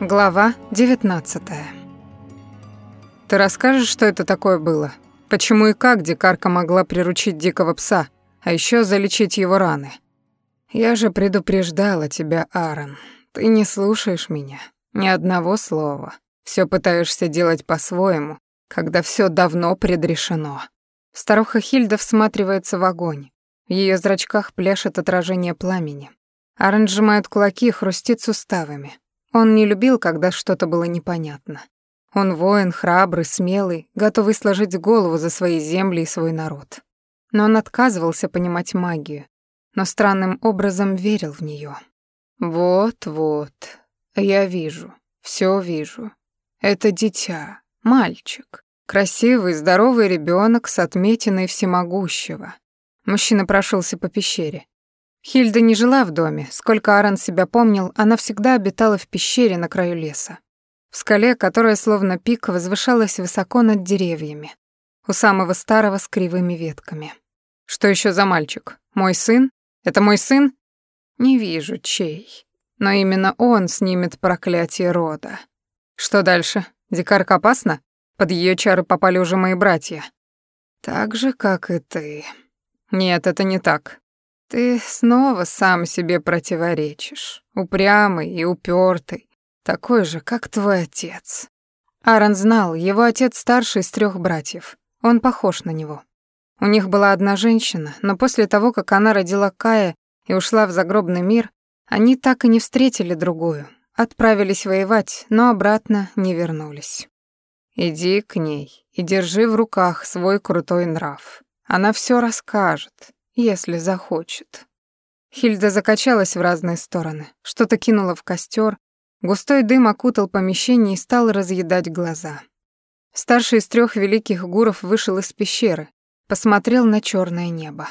Глава 19 «Ты расскажешь, что это такое было? Почему и как дикарка могла приручить дикого пса, а еще залечить его раны?» «Я же предупреждала тебя, Аарон. Ты не слушаешь меня. Ни одного слова. Все пытаешься делать по-своему, когда все давно предрешено». Старуха Хильда всматривается в огонь. В ее зрачках пляшет отражение пламени. Аарон сжимает кулаки хрустит суставами. Он не любил, когда что-то было непонятно. Он воин, храбрый, смелый, готовый сложить голову за свои земли и свой народ. Но он отказывался понимать магию, но странным образом верил в нее. «Вот-вот, я вижу, все вижу. Это дитя, мальчик, красивый, здоровый ребенок с отметиной всемогущего». Мужчина прошелся по пещере. Хильда не жила в доме. Сколько Аарон себя помнил, она всегда обитала в пещере на краю леса. В скале, которая словно пик возвышалась высоко над деревьями. У самого старого с кривыми ветками. «Что еще за мальчик? Мой сын? Это мой сын?» «Не вижу, чей. Но именно он снимет проклятие рода». «Что дальше? Дикарка опасна? Под ее чары попали уже мои братья». «Так же, как и ты». «Нет, это не так. Ты снова сам себе противоречишь. Упрямый и упертый, такой же, как твой отец. Аарон знал, его отец старший из трех братьев. Он похож на него. У них была одна женщина, но после того, как она родила Кая и ушла в загробный мир, они так и не встретили другую. Отправились воевать, но обратно не вернулись. Иди к ней и держи в руках свой крутой нрав. Она все расскажет, если захочет. Хильда закачалась в разные стороны, что-то кинула в костер, густой дым окутал помещение и стал разъедать глаза. Старший из трех великих гуров вышел из пещеры, посмотрел на черное небо.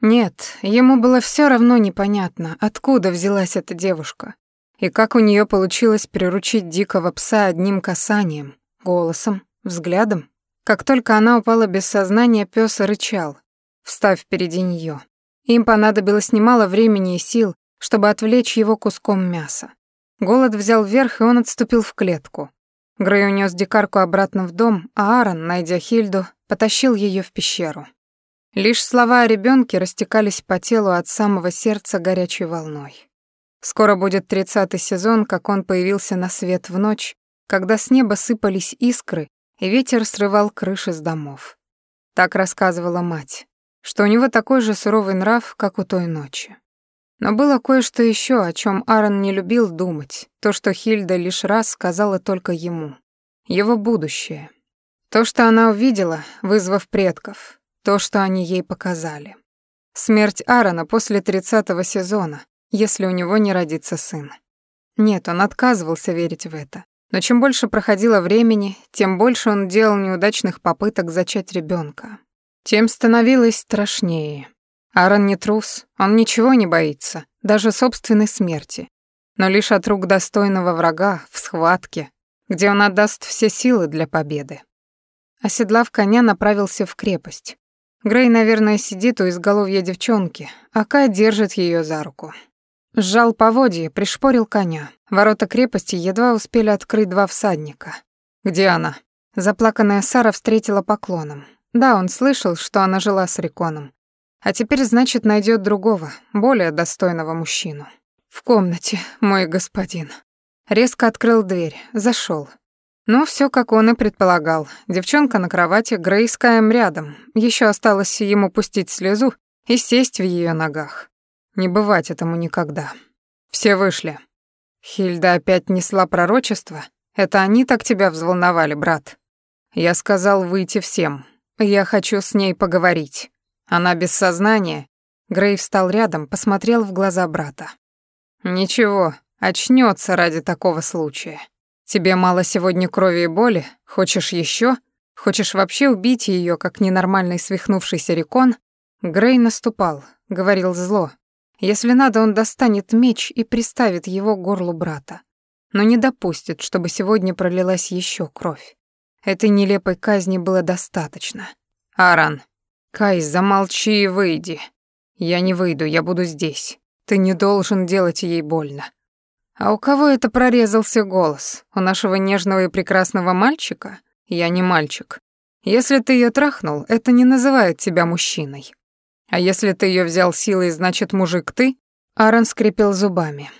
Нет, ему было все равно непонятно, откуда взялась эта девушка, и как у нее получилось приручить дикого пса одним касанием, голосом, взглядом. Как только она упала без сознания, пес рычал, встав впереди нее. Им понадобилось немало времени и сил, чтобы отвлечь его куском мяса. Голод взял верх, и он отступил в клетку. Грей унес дикарку обратно в дом, а Аарон, найдя Хильду, потащил ее в пещеру. Лишь слова о ребенке растекались по телу от самого сердца горячей волной. Скоро будет тридцатый сезон, как он появился на свет в ночь, когда с неба сыпались искры, и ветер срывал крыши с домов. Так рассказывала мать что у него такой же суровый нрав, как у той ночи. Но было кое-что еще, о чем Аарон не любил думать, то, что Хильда лишь раз сказала только ему. Его будущее. То, что она увидела, вызвав предков, то, что они ей показали. Смерть Аарона после тридцатого сезона, если у него не родится сын. Нет, он отказывался верить в это. Но чем больше проходило времени, тем больше он делал неудачных попыток зачать ребенка тем становилось страшнее. Аарон не трус, он ничего не боится, даже собственной смерти. Но лишь от рук достойного врага в схватке, где он отдаст все силы для победы. Оседлав коня, направился в крепость. Грей, наверное, сидит у изголовья девчонки, а Кай держит ее за руку. Сжал поводье, пришпорил коня. Ворота крепости едва успели открыть два всадника. «Где она?» Заплаканная Сара встретила поклоном. Да, он слышал, что она жила с Риконом. А теперь, значит, найдет другого, более достойного мужчину. В комнате, мой господин. Резко открыл дверь, зашел. Ну, все как он и предполагал. Девчонка на кровати, Грей с Каем рядом. Еще осталось ему пустить слезу и сесть в ее ногах. Не бывать этому никогда. Все вышли. Хильда опять несла пророчество. Это они так тебя взволновали, брат. Я сказал выйти всем. «Я хочу с ней поговорить. Она без сознания». Грей встал рядом, посмотрел в глаза брата. «Ничего, очнется ради такого случая. Тебе мало сегодня крови и боли? Хочешь еще? Хочешь вообще убить ее, как ненормальный свихнувшийся рекон?» Грей наступал, говорил зло. Если надо, он достанет меч и приставит его к горлу брата. Но не допустит, чтобы сегодня пролилась еще кровь. Этой нелепой казни было достаточно. Аран, Кай, замолчи и выйди. Я не выйду, я буду здесь. Ты не должен делать ей больно. А у кого это прорезался голос? У нашего нежного и прекрасного мальчика? Я не мальчик. Если ты ее трахнул, это не называет тебя мужчиной. А если ты ее взял силой, значит, мужик ты? Аарон скрипел зубами.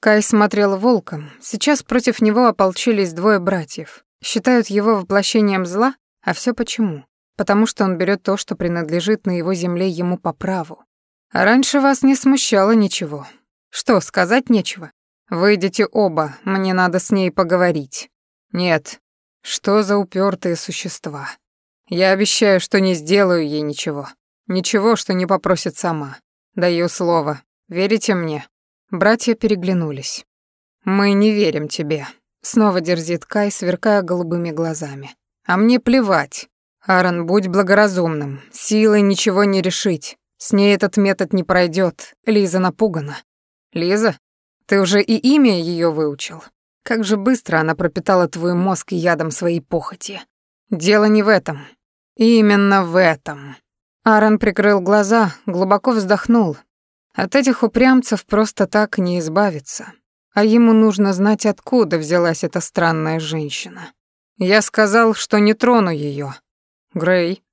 Кай смотрел волком. Сейчас против него ополчились двое братьев. Считают его воплощением зла, а все почему? Потому что он берет то, что принадлежит на его земле ему по праву. А раньше вас не смущало ничего. Что, сказать нечего? Выйдите оба, мне надо с ней поговорить. Нет. Что за упертые существа? Я обещаю, что не сделаю ей ничего. Ничего, что не попросит сама. Даю слово. Верите мне? Братья переглянулись. Мы не верим тебе. Снова дерзит Кай, сверкая голубыми глазами. А мне плевать. Аарон, будь благоразумным. Силой ничего не решить. С ней этот метод не пройдет. Лиза напугана. Лиза? Ты уже и имя ее выучил. Как же быстро она пропитала твой мозг ядом своей похоти. Дело не в этом. Именно в этом. Аарон прикрыл глаза, глубоко вздохнул. От этих упрямцев просто так не избавиться. А ему нужно знать, откуда взялась эта странная женщина. Я сказал, что не трону ее. Грей.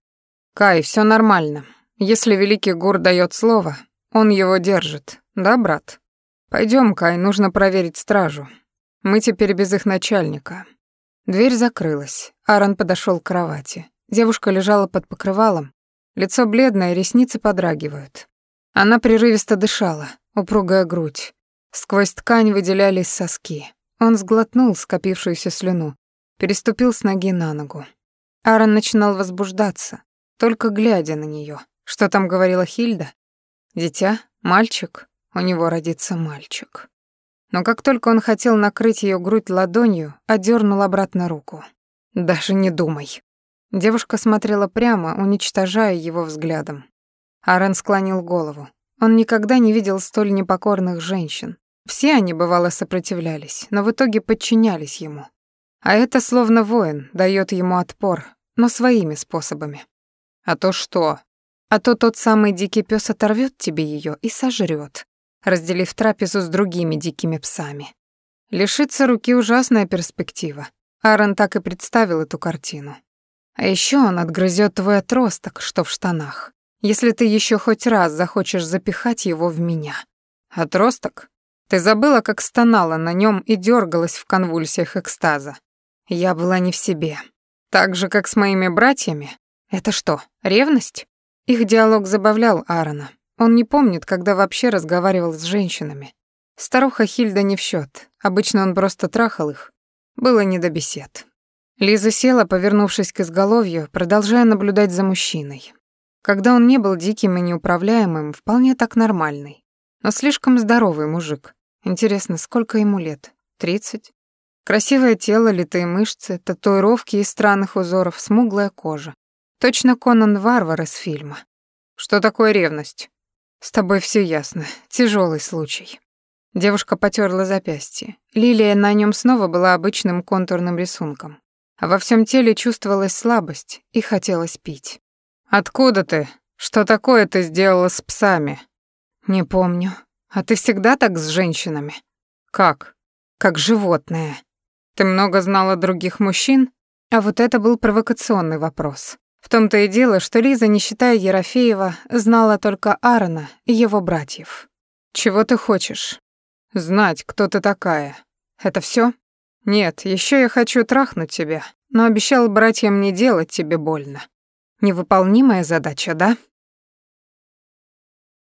Кай, все нормально. Если великий Гур дает слово, он его держит. Да, брат? Пойдем, Кай, нужно проверить стражу. Мы теперь без их начальника. Дверь закрылась. Аарон подошел к кровати. Девушка лежала под покрывалом. Лицо бледное, ресницы подрагивают. Она прерывисто дышала, упругая грудь. Сквозь ткань выделялись соски. Он сглотнул скопившуюся слюну, переступил с ноги на ногу. Аарон начинал возбуждаться, только глядя на нее. Что там говорила Хильда? Дитя? Мальчик? у него родится мальчик. Но как только он хотел накрыть ее грудь ладонью, отдернул обратно руку. «Даже не думай». Девушка смотрела прямо, уничтожая его взглядом. Аарон склонил голову. Он никогда не видел столь непокорных женщин. Все они, бывало, сопротивлялись, но в итоге подчинялись ему. А это словно воин, дает ему отпор, но своими способами. А то что? А то тот самый дикий пес оторвет тебе ее и сожрет, разделив трапезу с другими дикими псами. Лишиться руки — ужасная перспектива. Аарон так и представил эту картину. А еще он отгрызет твой отросток, что в штанах, если ты еще хоть раз захочешь запихать его в меня. Отросток? Ты забыла, как стонала на нем и дергалась в конвульсиях экстаза. Я была не в себе. Так же, как с моими братьями. Это что, ревность? Их диалог забавлял Аарона. Он не помнит, когда вообще разговаривал с женщинами. Старуха Хильда не в счет. Обычно он просто трахал их. Было не до бесед. Лиза села, повернувшись к изголовью, продолжая наблюдать за мужчиной. Когда он не был диким и неуправляемым, вполне так нормальный. Но слишком здоровый мужик. Интересно, сколько ему лет? Тридцать? Красивое тело, литые мышцы, татуировки из странных узоров, смуглая кожа. Точно Конан Варвар из фильма. Что такое ревность? С тобой все ясно. Тяжелый случай. Девушка потерла запястье. Лилия на нем снова была обычным контурным рисунком. А во всем теле чувствовалась слабость и хотелось пить. «Откуда ты? Что такое ты сделала с псами?» «Не помню. А ты всегда так с женщинами?» «Как?» «Как животное. Ты много знала других мужчин?» А вот это был провокационный вопрос. В том-то и дело, что Лиза, не считая Ерофеева, знала только Аарона и его братьев. «Чего ты хочешь?» «Знать, кто ты такая. Это все? «Нет, еще я хочу трахнуть тебя, но обещал братьям не делать тебе больно. Невыполнимая задача, да?»